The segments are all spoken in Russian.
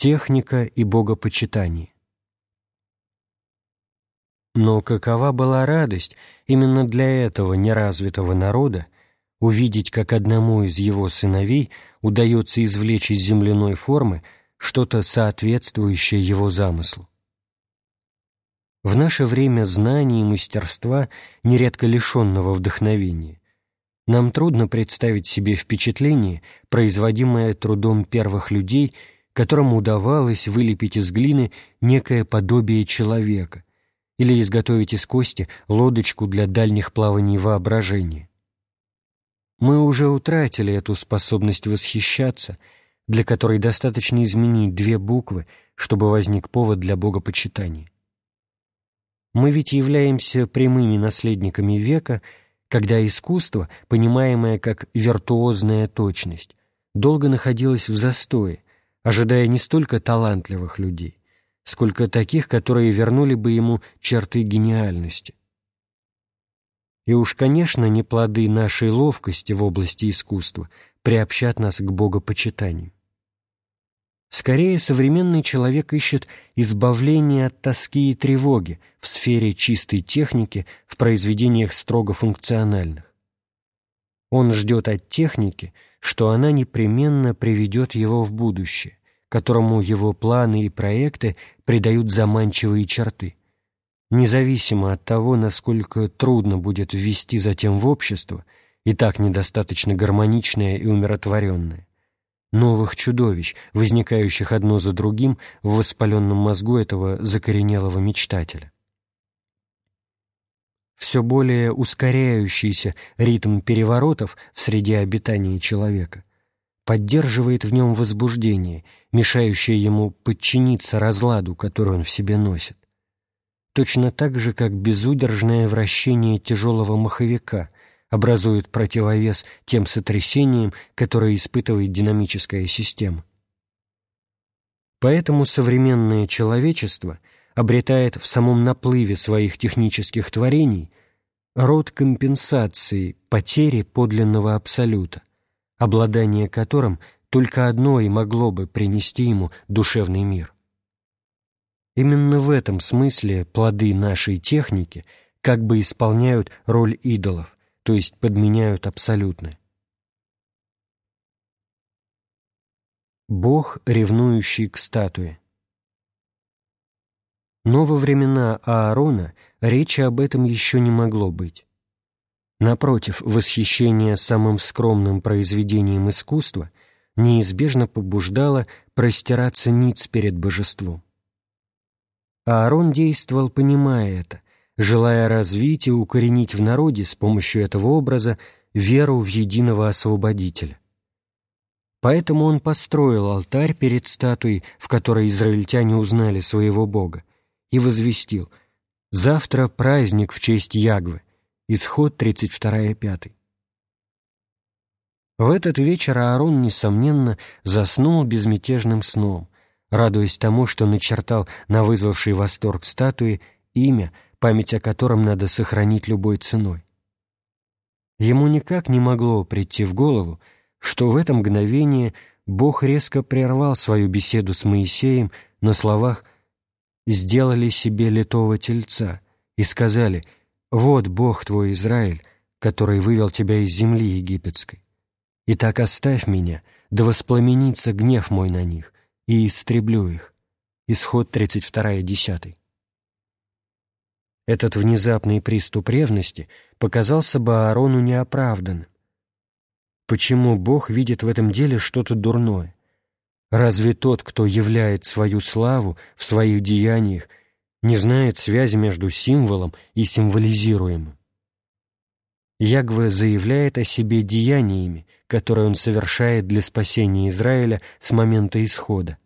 Техника и богопочитание. Но какова была радость именно для этого неразвитого народа увидеть, как одному из его сыновей удается извлечь из земляной формы что-то соответствующее его замыслу. В наше время знаний и мастерства, нередко лишенного вдохновения, нам трудно представить себе впечатление, производимое трудом первых людей, которым удавалось вылепить из глины некое подобие человека или изготовить из кости лодочку для дальних плаваний воображения. Мы уже утратили эту способность восхищаться, для которой достаточно изменить две буквы, чтобы возник повод для богопочитания. Мы ведь являемся прямыми наследниками века – когда искусство, понимаемое как виртуозная точность, долго находилось в застое, ожидая не столько талантливых людей, сколько таких, которые вернули бы ему черты гениальности. И уж, конечно, не плоды нашей ловкости в области искусства приобщат нас к богопочитанию. Скорее, современный человек ищет избавления от тоски и тревоги в сфере чистой техники в произведениях строго функциональных. Он ждет от техники, что она непременно приведет его в будущее, которому его планы и проекты придают заманчивые черты. Независимо от того, насколько трудно будет ввести затем в общество, и так недостаточно гармоничное и умиротворенное новых чудовищ, возникающих одно за другим в воспаленном мозгу этого закоренелого мечтателя. Все более ускоряющийся ритм переворотов в среде обитания человека поддерживает в нем возбуждение, мешающее ему подчиниться разладу, который он в себе носит. Точно так же, как безудержное вращение тяжелого маховика – образует противовес тем сотрясениям, которые испытывает динамическая система. Поэтому современное человечество обретает в самом наплыве своих технических творений род компенсации потери подлинного абсолюта, обладание которым только одно и могло бы принести ему душевный мир. Именно в этом смысле плоды нашей техники как бы исполняют роль идолов, то есть подменяют абсолютное. Бог, ревнующий к статуе. Но во времена Аарона речи об этом еще не могло быть. Напротив, восхищение самым скромным произведением искусства неизбежно побуждало простираться ниц перед божеством. Аарон действовал, понимая это, желая развить и укоренить в народе с помощью этого образа веру в единого освободителя. Поэтому он построил алтарь перед статуей, в которой израильтяне узнали своего Бога, и возвестил «Завтра праздник в честь Ягвы». Исход 32.5. В этот вечер Аарон, несомненно, заснул безмятежным сном, радуясь тому, что начертал на вызвавшей восторг статуи имя – память о котором надо сохранить любой ценой. Ему никак не могло прийти в голову, что в это мгновение Бог резко прервал свою беседу с Моисеем на словах «сделали себе литого тельца» и сказали «Вот Бог твой Израиль, который вывел тебя из земли египетской. Итак оставь меня, да воспламенится гнев мой на них, и истреблю их». Исход 32, 10. Этот внезапный приступ ревности показался бы Аарону неоправданным. Почему Бог видит в этом деле что-то дурное? Разве тот, кто являет свою славу в своих деяниях, не знает связи между символом и символизируемым? Ягве заявляет о себе деяниями, которые он совершает для спасения Израиля с момента исхода.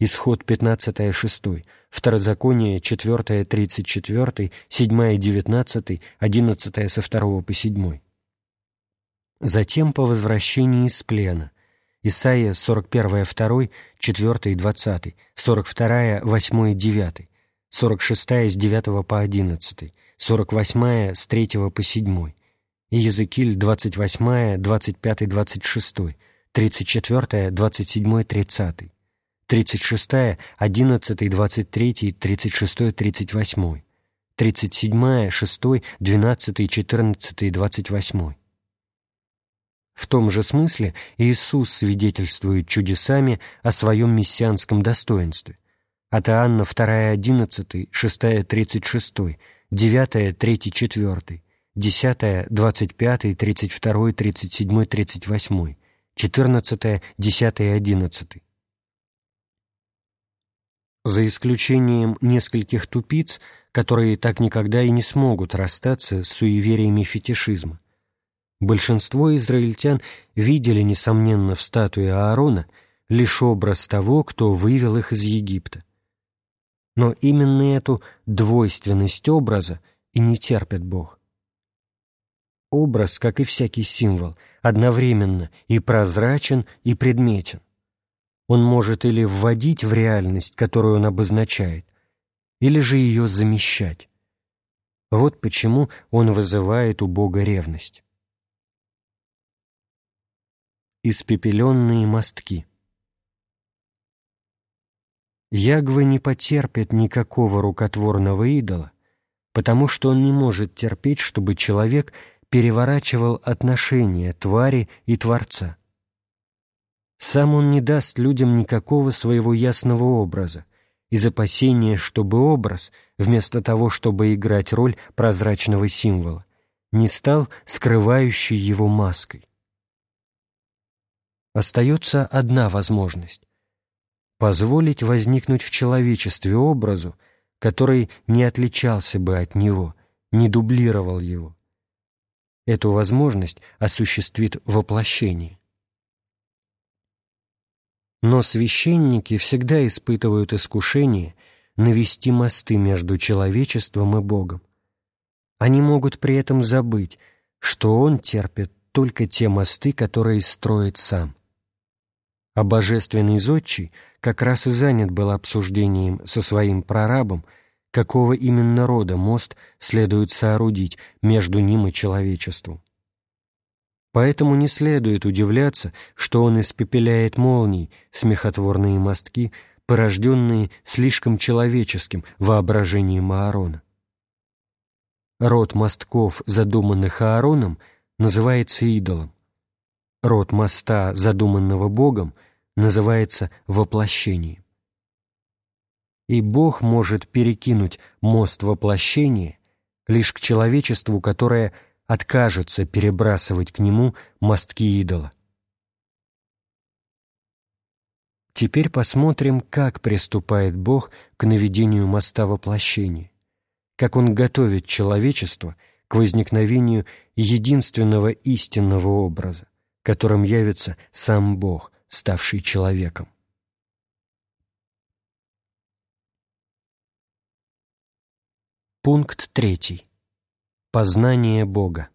Исход 15-6, Второзаконие 4-34, 7-19, 11 со 2 по 7. Затем по возвращении из плена. Исайя 41-2, 4 20, 42 8 9, 46 с 9 по 11, 48 с 3 по 7, и Езекиль 28, 25-26, 34, 27-30. 36, 11, 23, 36, 38, 37, 6, 12, 14, 28. В том же смысле Иисус свидетельствует чудесами о своем мессианском достоинстве. От Иоанна 2, 11, 6, 36, 9, 3, 4, 10, 25, 32, 37, 38, 14, 10, 11. За исключением нескольких тупиц, которые так никогда и не смогут расстаться с суевериями фетишизма, большинство израильтян видели, несомненно, в статуе Аарона лишь образ того, кто вывел их из Египта. Но именно эту двойственность образа и не терпит Бог. Образ, как и всякий символ, одновременно и прозрачен, и предметен. Он может или вводить в реальность, которую он обозначает, или же ее замещать. Вот почему он вызывает у Бога ревность. Испепеленные мостки Ягвы не потерпит никакого рукотворного идола, потому что он не может терпеть, чтобы человек переворачивал отношения твари и Творца. Сам он не даст людям никакого своего ясного образа, из опасения, чтобы образ, вместо того, чтобы играть роль прозрачного символа, не стал скрывающей его маской. Остается одна возможность — позволить возникнуть в человечестве образу, который не отличался бы от него, не дублировал его. Эту возможность осуществит воплощение. Но священники всегда испытывают искушение навести мосты между человечеством и Богом. Они могут при этом забыть, что Он терпит только те мосты, которые строит сам. А божественный зодчий как раз и занят был обсуждением со своим прорабом – какого именно рода мост следует соорудить между ним и человечеством. Поэтому не следует удивляться, что он испепеляет молний, смехотворные мостки, порожденные слишком человеческим воображением Аарона. Род мостков, задуманных Аароном, называется идолом. Род моста, задуманного Богом, называется воплощением и Бог может перекинуть мост воплощения лишь к человечеству, которое откажется перебрасывать к нему мостки идола. Теперь посмотрим, как приступает Бог к наведению моста воплощения, как Он готовит человечество к возникновению единственного истинного образа, которым явится сам Бог, ставший человеком. Пункт третий. Познание Бога.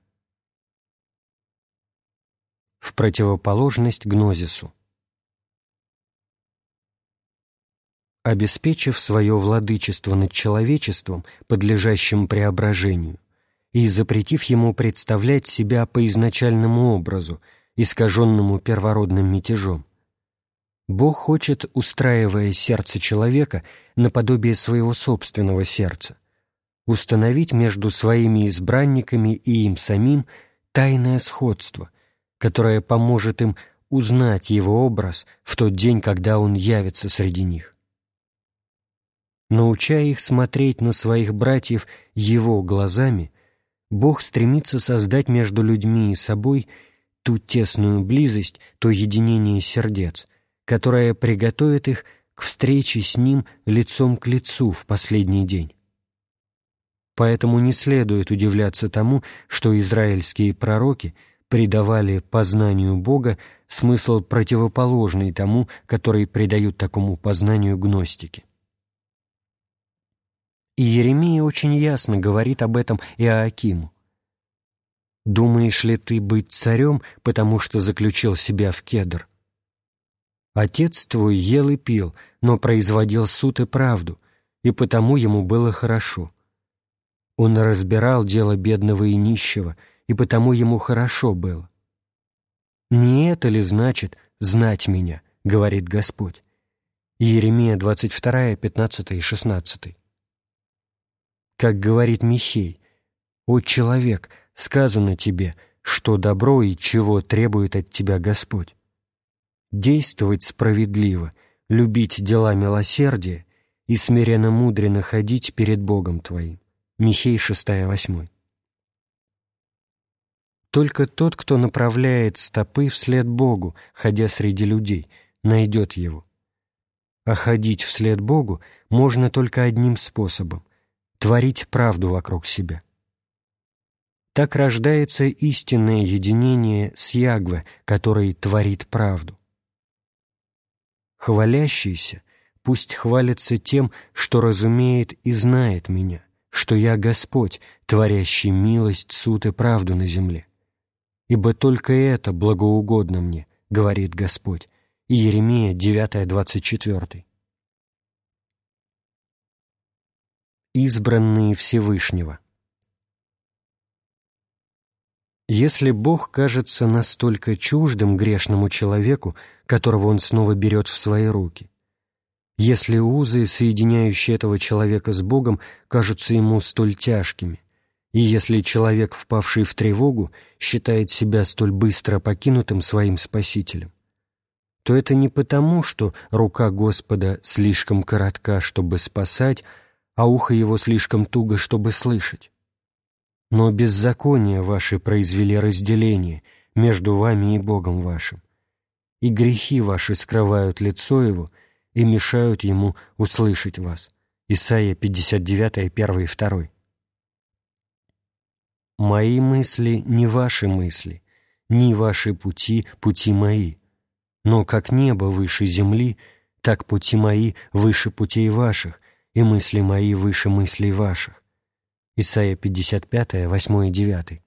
В противоположность гнозису. Обеспечив свое владычество над человечеством, подлежащим преображению, и запретив ему представлять себя по изначальному образу, искаженному первородным мятежом, Бог хочет, устраивая сердце человека наподобие своего собственного сердца, установить между своими избранниками и им самим тайное сходство, которое поможет им узнать его образ в тот день, когда он явится среди них. Научая их смотреть на своих братьев его глазами, Бог стремится создать между людьми и собой ту тесную близость, то единение сердец, которое приготовит их к встрече с Ним лицом к лицу в последний день. Поэтому не следует удивляться тому, что израильские пророки придавали познанию Бога смысл противоположный тому, который придают такому познанию гностики. И Еремия очень ясно говорит об этом Иоакиму. «Думаешь ли ты быть царем, потому что заключил себя в кедр? Отец твой ел и пил, но производил суд и правду, и потому ему было хорошо. Он разбирал дело бедного и нищего, и потому ему хорошо было. «Не это ли значит знать меня?» — говорит Господь. Иеремия 22, 15 и 16. Как говорит Михей, «О человек, сказано тебе, что добро и чего требует от тебя Господь. Действовать справедливо, любить дела милосердия и смиренно мудренно ходить перед Богом твоим». Михей 6, 8. Только тот, кто направляет стопы вслед Богу, ходя среди людей, найдет его. А ходить вслед Богу можно только одним способом — творить правду вокруг себя. Так рождается истинное единение с Ягве, который творит правду. Хвалящийся пусть хвалится тем, что разумеет и знает меня, что я Господь, творящий милость, суд и правду на земле ибо только это благоугодно мне, говорит Господь. Иеремия 9:24. Избранные Всевышнего. Если Бог кажется настолько чуждым грешному человеку, которого он снова берет в свои руки, если узы, соединяющие этого человека с Богом, кажутся ему столь тяжкими, и если человек, впавший в тревогу, считает себя столь быстро покинутым своим Спасителем, то это не потому, что рука Господа слишком коротка, чтобы спасать, а ухо его слишком туго, чтобы слышать. Но беззакония ваши произвели разделение между вами и Богом вашим, и грехи ваши скрывают лицо его и мешают ему услышать вас. Исайя 59, 1 и 2. Мои мысли не ваши мысли, ни ваши пути пути мои. Но как небо выше земли, так пути мои выше путей ваших, и мысли мои выше мыслей ваших. Исайя 55, 8 и 9.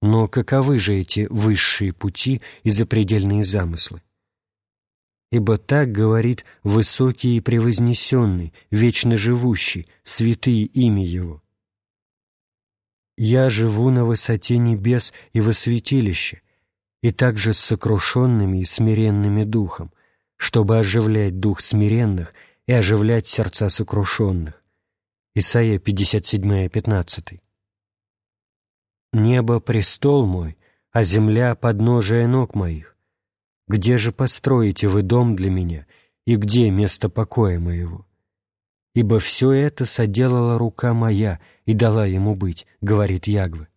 Но каковы же эти высшие пути и запредельные замыслы? Ибо так говорит высокий и превознесенный, вечно живущий, святые имя Его. «Я живу на высоте небес и во святилище, и также с сокрушенными и смиренными духом, чтобы оживлять дух смиренных и оживлять сердца сокрушенных». Исайя 57, 15. «Небо — престол мой, а земля — подножие ног моих. Где же построите вы дом для меня, и где место покоя моего? ибо все это соделала рука моя и дала ему быть, говорит Ягвы.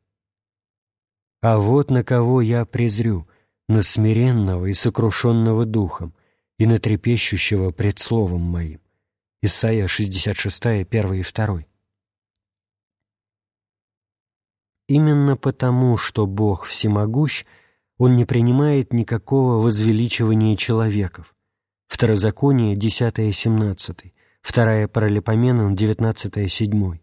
А вот на кого я презрю, на смиренного и сокрушенного духом, и на трепещущего пред словом моим. Исайя 66, 1 и 2. Именно потому, что Бог всемогущ, Он не принимает никакого возвеличивания человеков. Второзаконие 10 и 17, Вторая Паралипоменон, 19-7.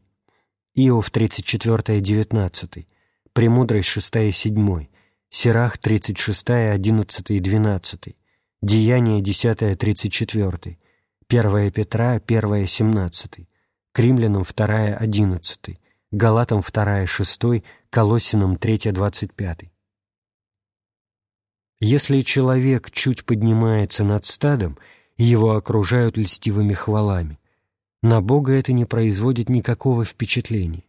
Иов, 34-19. Премудрость, 6-7. Сирах, 36-11 12. Деяние, 10-34. 1 Петра, 1-17. К римлянам, 2-11. Галатам, 2-6. Колосинам, 3-25. Если человек чуть поднимается над стадом – его окружают льстивыми хвалами. На Бога это не производит никакого впечатления.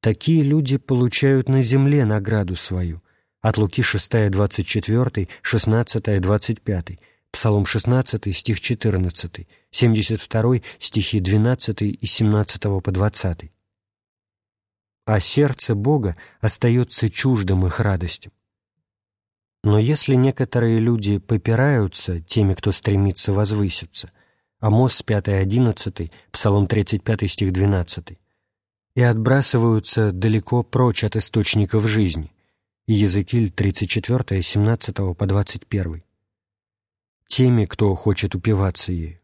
Такие люди получают на земле награду свою. От Луки 6, 24, 16, 25, Псалом 16, стих 14, 72, стихи 12 и 17 по 20. А сердце Бога остается чуждым их радостям. Но если некоторые люди попираются теми, кто стремится возвыситься, Амос 5.11, Псалом 35 стих 12, и отбрасываются далеко прочь от источников жизни, Иезекииль 34, 17 по 21, теми, кто хочет упиваться ею,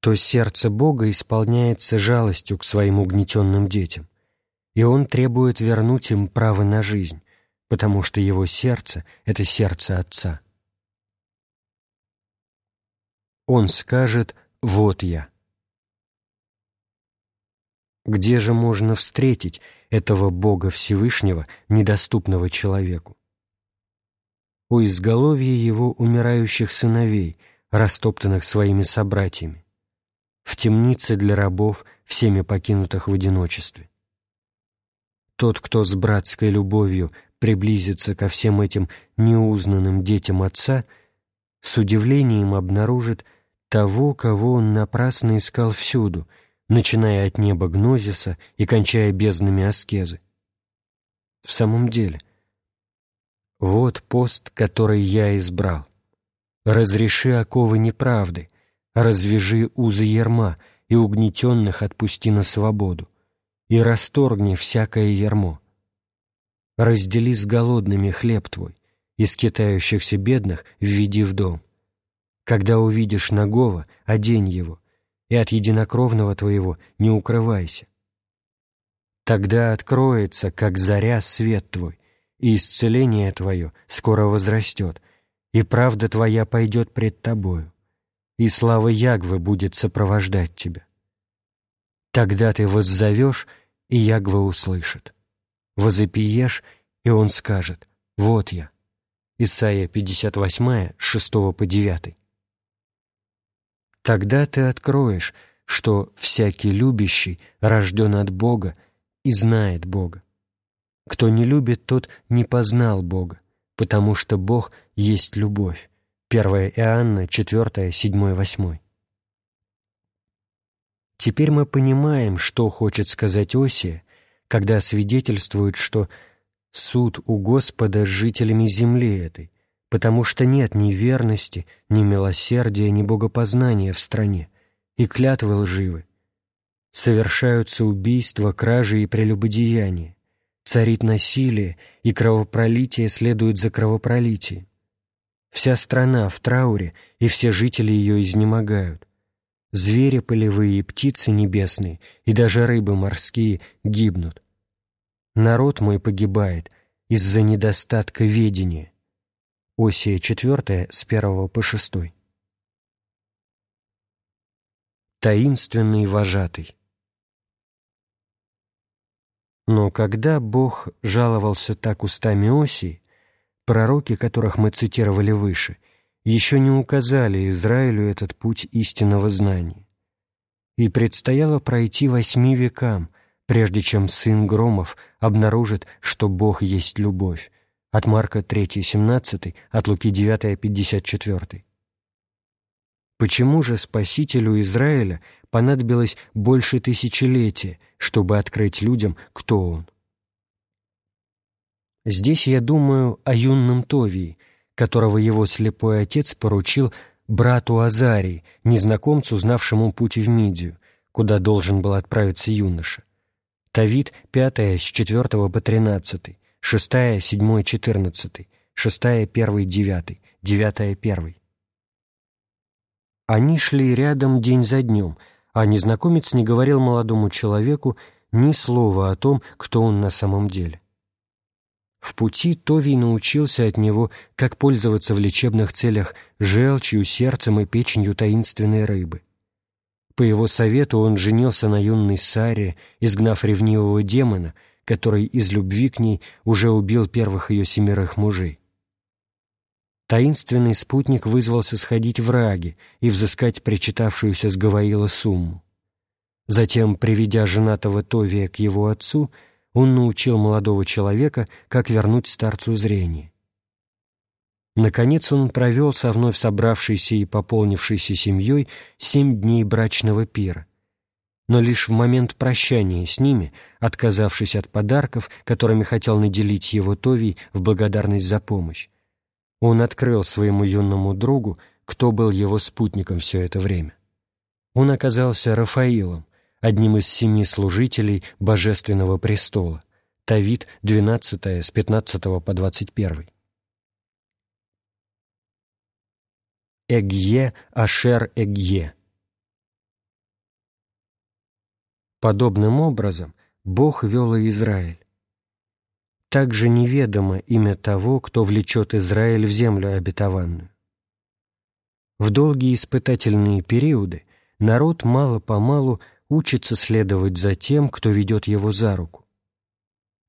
то сердце Бога исполняется жалостью к своим угнетенным детям, и Он требует вернуть им право на жизнь, потому что его сердце — это сердце Отца. Он скажет «Вот я». Где же можно встретить этого Бога Всевышнего, недоступного человеку? У изголовья его умирающих сыновей, растоптанных своими собратьями, в темнице для рабов, всеми покинутых в одиночестве. Тот, кто с братской любовью приблизится ко всем этим неузнанным детям Отца, с удивлением обнаружит того, кого он напрасно искал всюду, начиная от неба гнозиса и кончая безднами аскезы. В самом деле, вот пост, который я избрал. Разреши оковы неправды, развяжи узы ерма и угнетенных отпусти на свободу, и расторгни всякое ермо. Раздели с голодными хлеб твой, и скитающихся бедных введи в дом. Когда увидишь нагого, одень его, и от единокровного твоего не укрывайся. Тогда откроется, как заря, свет твой, и исцеление твое скоро возрастет, и правда твоя пойдет пред тобою, и слава Ягвы будет сопровождать тебя. Тогда ты воззовешь, и Ягва услышит. Возопиешь, и он скажет «Вот я». Исайя 58, 6 по 9. Тогда ты откроешь, что всякий любящий рожден от Бога и знает Бога. Кто не любит, тот не познал Бога, потому что Бог есть любовь. 1 Иоанна 4, 7, 8. Теперь мы понимаем, что хочет сказать Осия, когда свидетельствует, что суд у Господа с жителями земли этой, потому что нет ни верности, ни милосердия, ни богопознания в стране, и клятвы лживы. Совершаются убийства, кражи и прелюбодеяния, царит насилие, и кровопролитие следует за кровопролитием. Вся страна в трауре, и все жители ее изнемогают. Звери полевые и птицы небесные, и даже рыбы морские гибнут. Народ мой погибает из-за недостатка ведения. Осия 4 с 1 по 6. Таинственный вожатый. Но когда Бог жаловался так устами Осии, пророки, которых мы цитировали выше, еще не указали Израилю этот путь истинного знания. И предстояло пройти восьми векам, прежде чем сын Громов обнаружит, что Бог есть любовь, от Марка 3, 17, от Луки 9, 54. Почему же Спасителю Израиля понадобилось больше тысячелетия, чтобы открыть людям, кто он? Здесь я думаю о юном Товии, которого его слепой отец поручил брату Азарии, незнакомцу, знавшему путь в Мидию, куда должен был отправиться юноша. Тавид, 5 с 4 по 13, 6, 7, 14, 6, 1, 9, 9, 1. Они шли рядом день за днем, а незнакомец не говорил молодому человеку ни слова о том, кто он на самом деле. В пути Товий научился от него, как пользоваться в лечебных целях желчью, сердцем и печенью таинственной рыбы. По его совету он женился на юной Саре, изгнав ревнивого демона, который из любви к ней уже убил первых ее семерых мужей. Таинственный спутник вызвался сходить в Раги и взыскать причитавшуюся с Гаваила сумму. Затем, приведя женатого Товия к его отцу, он научил молодого человека, как вернуть старцу зрение. Наконец он провел со вновь собравшейся и пополнившейся семьей семь дней брачного пира. Но лишь в момент прощания с ними, отказавшись от подарков, которыми хотел наделить его Товий в благодарность за помощь, он открыл своему юному другу, кто был его спутником все это время. Он оказался Рафаилом, одним из семи служителей Божественного престола, Тавид, 12 с 15 по 21. Эгье Ашер Эгье. Подобным образом Бог вел и Израиль. Также неведомо имя того, кто влечет Израиль в землю обетованную. В долгие испытательные периоды народ мало-помалу учится следовать за тем, кто ведет его за руку.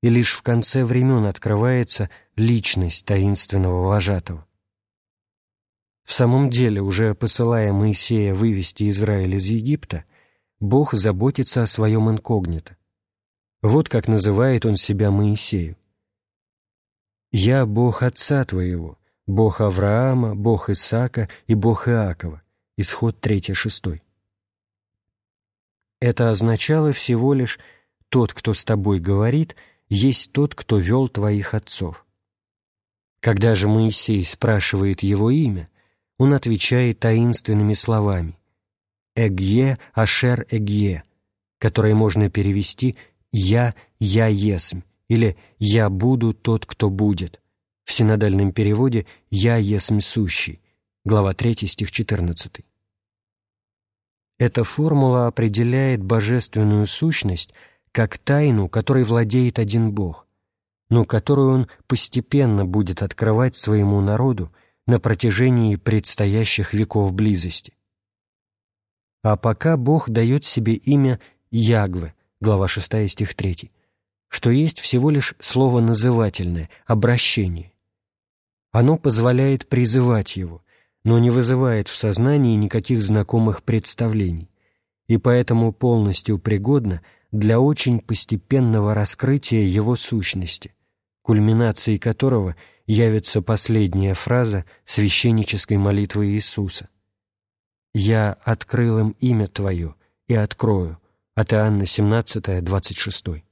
И лишь в конце времен открывается личность таинственного вожатого. В самом деле, уже посылая Моисея вывести Израиль из Египта, Бог заботится о своем инкогнито. Вот как называет он себя Моисею. «Я Бог отца твоего, Бог Авраама, Бог Исаака и Бог Иакова». Исход 3-6. Это означало всего лишь «тот, кто с тобой говорит, есть тот, кто вел твоих отцов». Когда же Моисей спрашивает его имя, он отвечает таинственными словами «Эгье Ашер Эгье», которые можно перевести «Я, я есмь» или «Я буду тот, кто будет». В синодальном переводе «Я есмь сущий», глава 3, стих 14. Эта формула определяет божественную сущность как тайну, которой владеет один Бог, но которую Он постепенно будет открывать своему народу на протяжении предстоящих веков близости. А пока Бог дает себе имя Ягве, глава 6 стих 3, что есть всего лишь слово назывательное, обращение. Оно позволяет призывать Его, но не вызывает в сознании никаких знакомых представлений, и поэтому полностью пригодно для очень постепенного раскрытия Его сущности, кульминацией которого – явится последняя фраза священнической молитвы Иисуса. «Я открыл им имя Твое и открою» от Иоанна 17, 26.